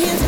hands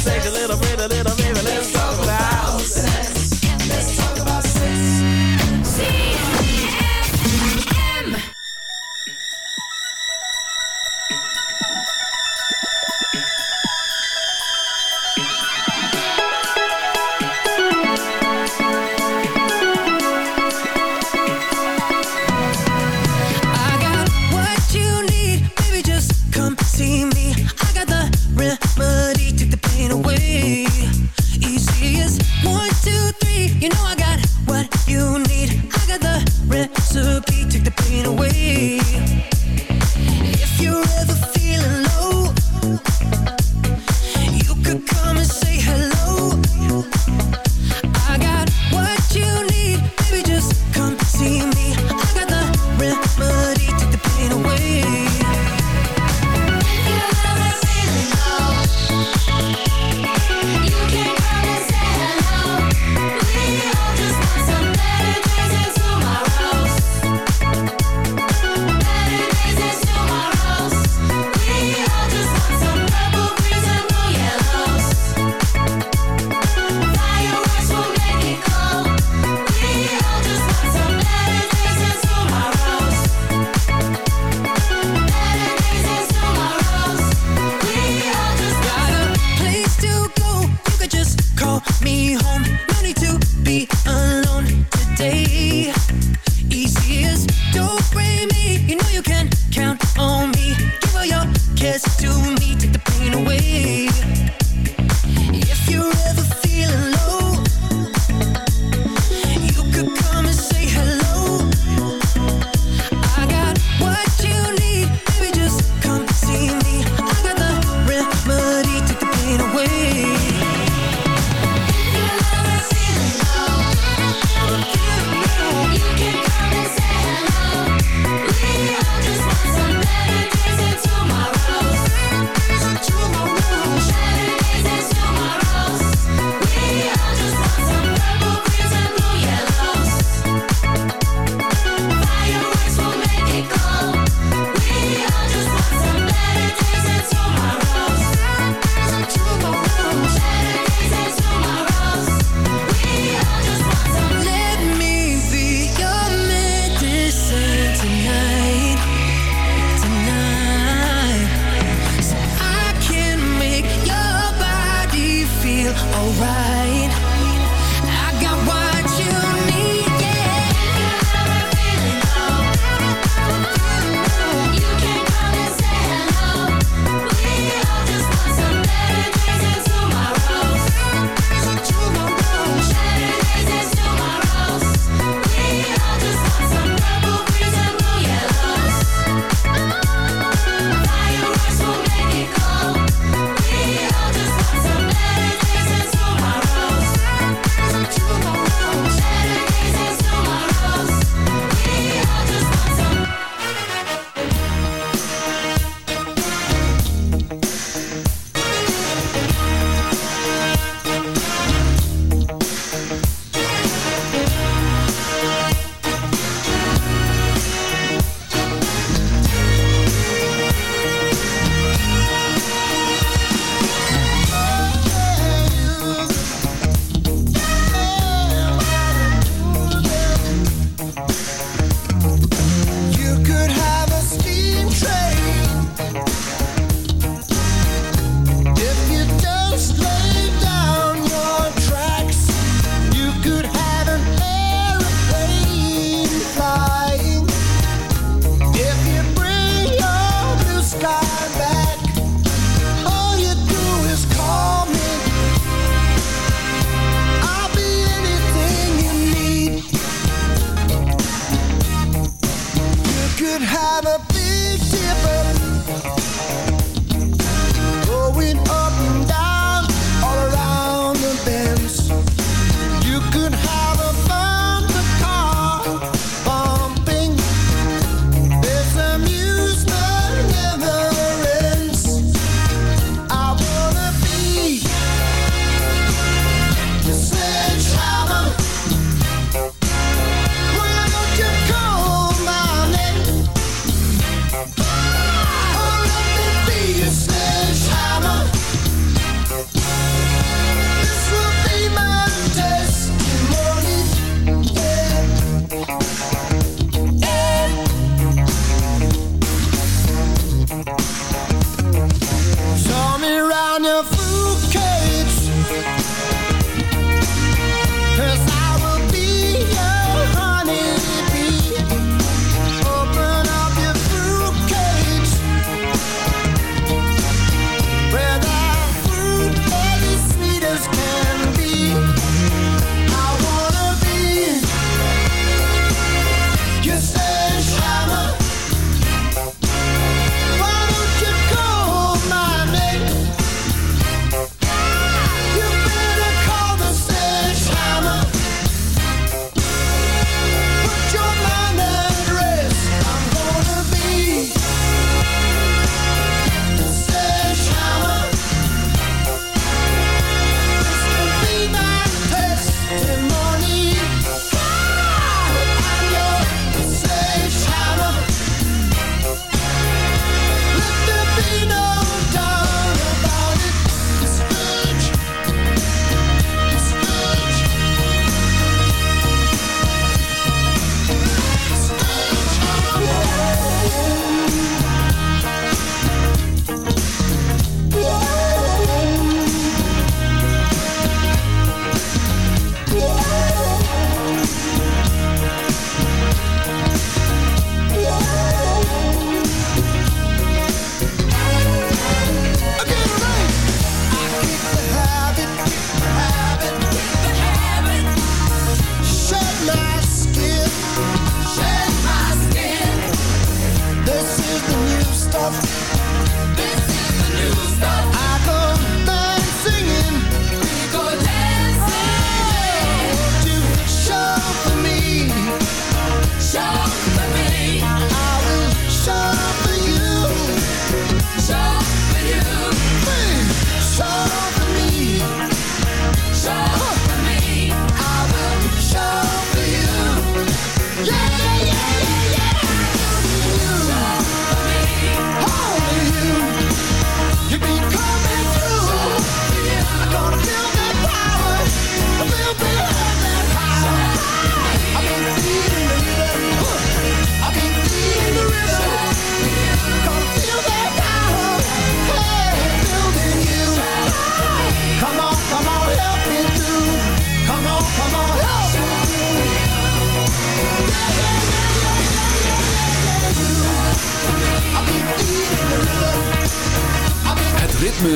Sex a little bit, a little. Let's talk about sex. Let's talk about sex.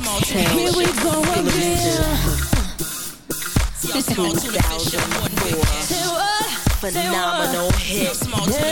Shark Tank. Here we go again. This is 2004 phenomenal hit.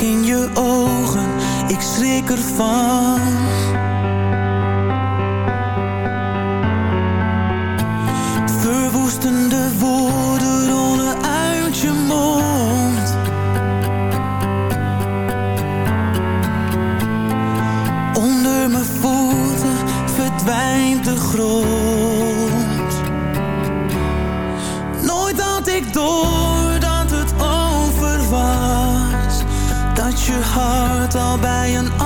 in je ogen, ik schrik ervan. Verwoestende woorden rollen uit je mond. Onder mijn voeten verdwijnt de grond. al bij een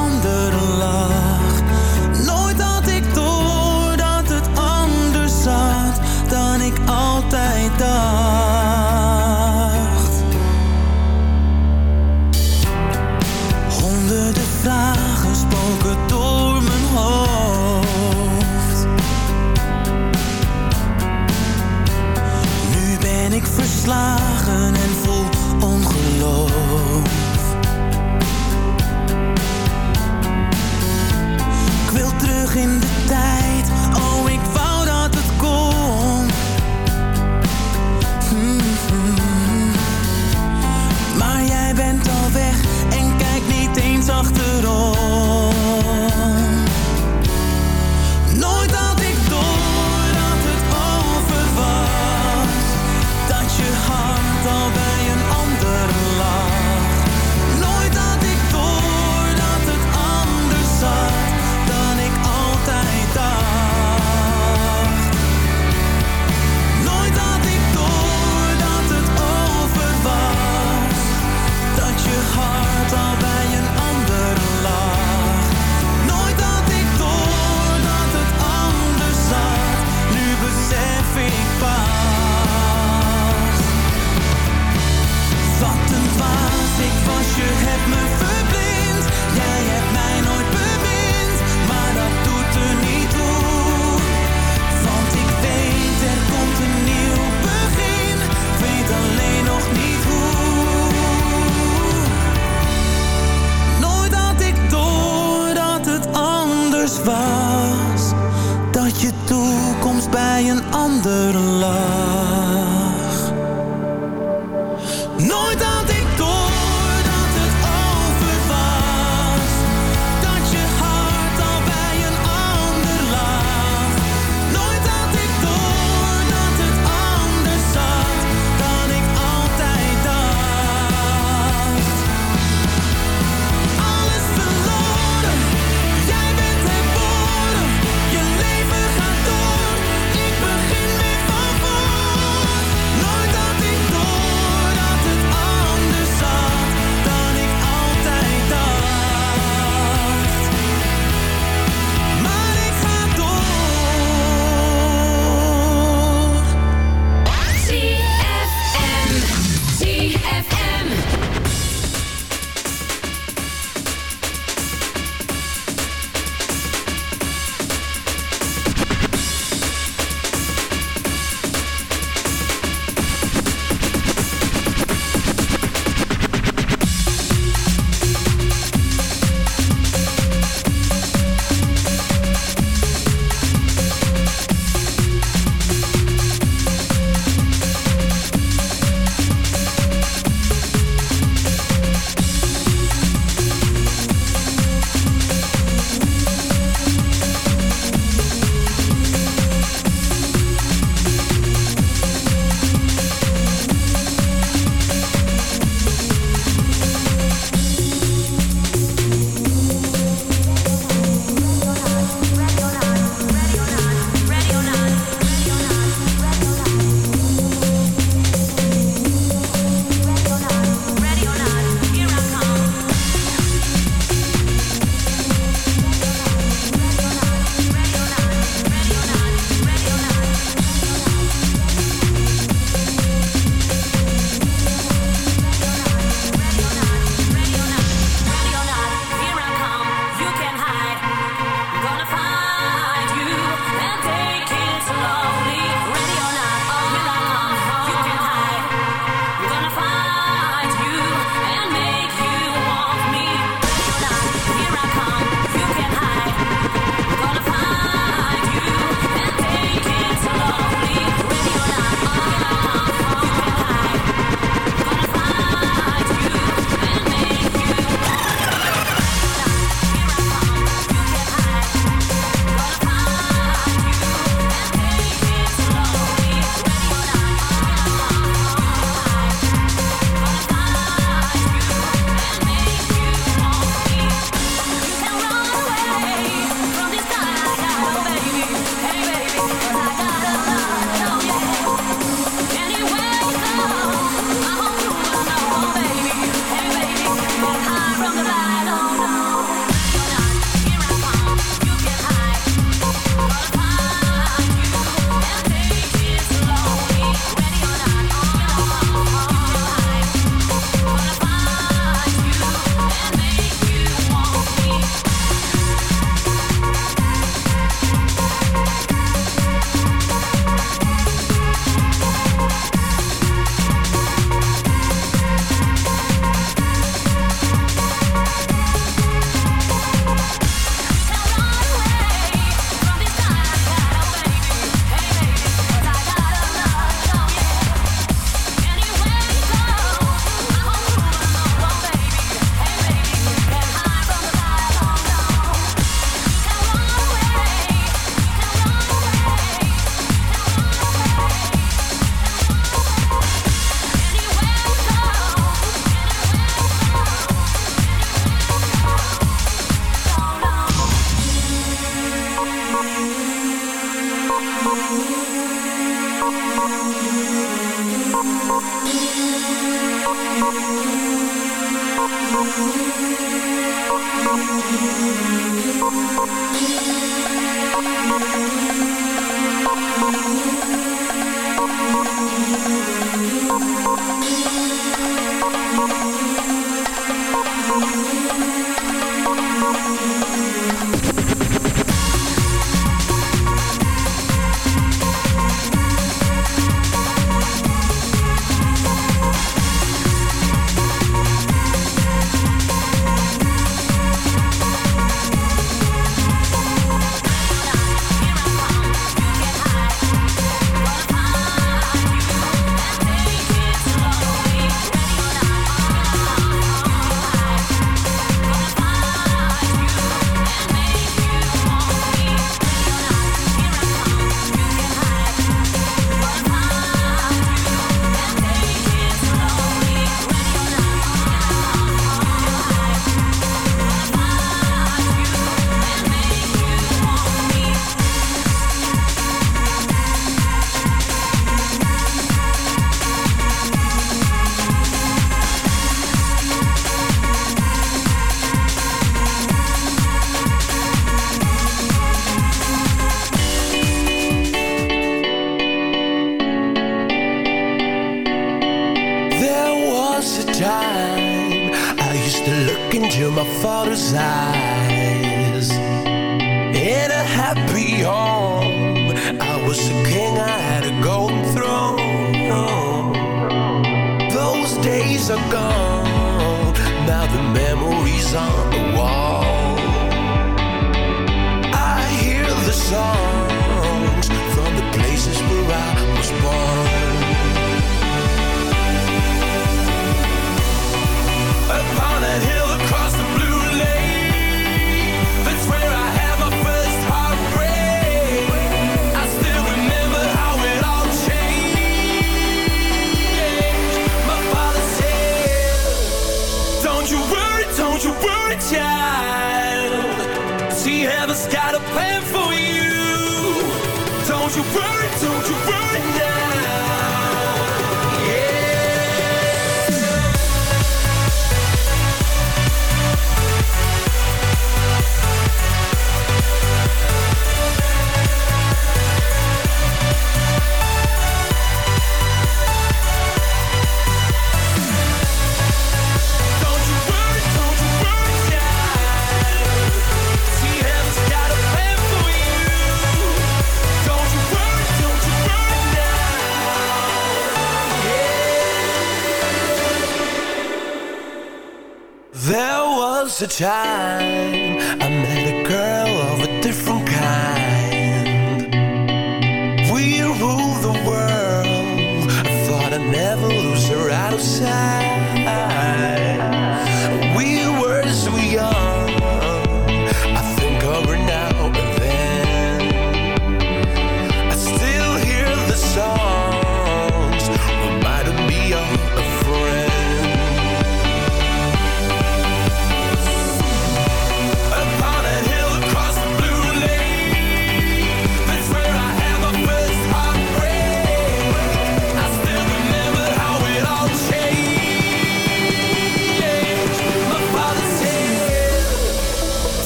a time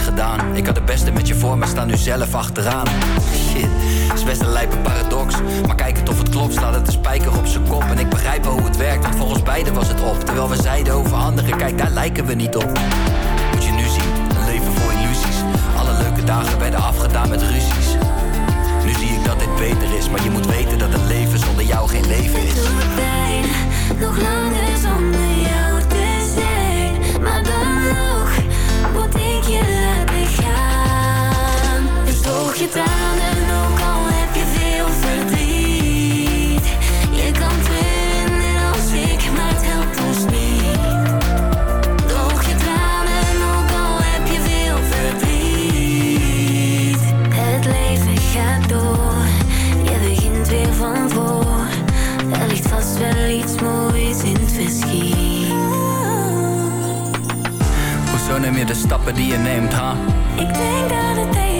Gedaan. Ik had het beste met je voor, maar sta nu zelf achteraan. Shit, is best een lijpe paradox. Maar kijk het of het klopt, staat het een spijker op zijn kop. En ik begrijp wel hoe het werkt, want voor ons beiden was het op. Terwijl we zeiden over anderen, kijk daar lijken we niet op. Moet je nu zien, een leven vol illusies. Alle leuke dagen werden afgedaan met ruzies. Nu zie ik dat dit beter is, maar je moet weten dat een leven zonder jou geen leven is. pijn, nog langer zonder jou Je tranen, ook al heb je veel verdriet. Je kan trainen als ik, maar het helpt ons niet. Droog je tranen, ook al heb je veel verdriet. Het leven gaat door, je begint weer van voor. Er ligt vast wel iets moois in het verschiet. Hoezo neem je de stappen die je neemt, ha? Ik denk dat het is.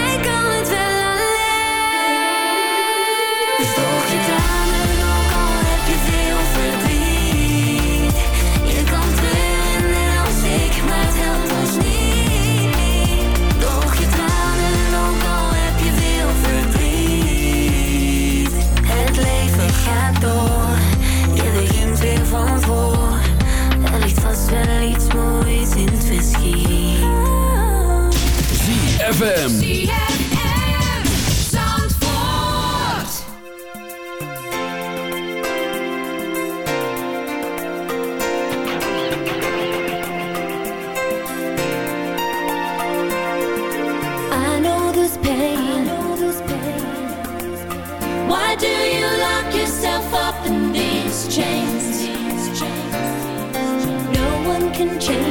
Van voor. ZFM. Can change